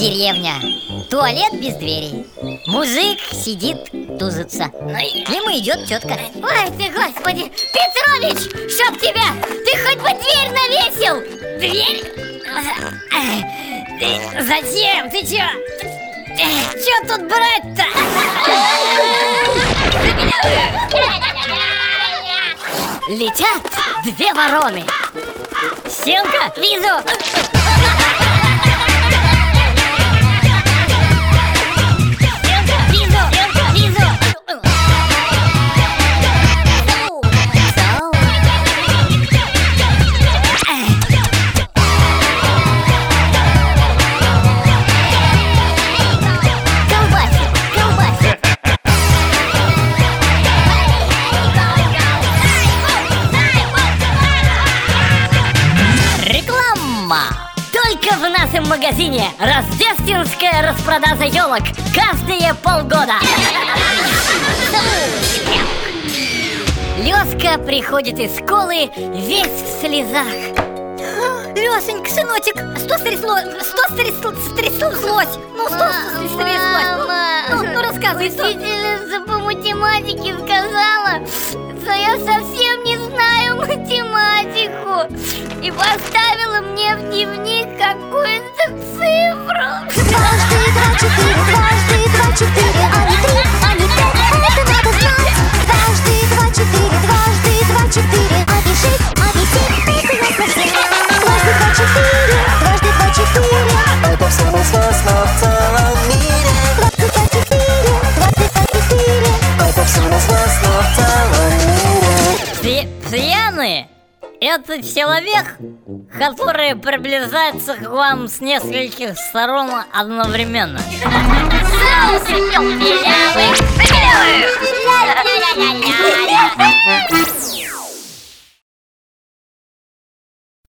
деревня Туалет без дверей Мужик сидит, тузится К нему идет тетка Ой ты, господи, Петрович, чтоб тебя, ты хоть бы дверь навесил Дверь? Ты зачем? Ты чё? Чё тут брать-то? Летят две вороны Силка, вижу Только в нашем магазине Рождественская распродажа елок Каждые полгода Лёска приходит из школы весь в слезах Лёшенька, сыночек, что стряслось? Что стряслось? Ну, что стряслось? Ну, ну, рассказывай, Учительница по математике сказала, что я совсем не знаю математику И поставила мне в дневник какую-то цифру. Дважды два четыре, дважды два четыре, а не три, а не пять, это надо знать. Дважды два четыре, дважды два четыре, а не шесть, а не семь, это ясно всем Дважды два четыре, дважды два четыре, это самое сложно в целом мире. Дважды два четыре, дважды два четыре, это самое сложно в целом мире. Пьяные – это человек, который приближается к вам с нескольких сторон одновременно.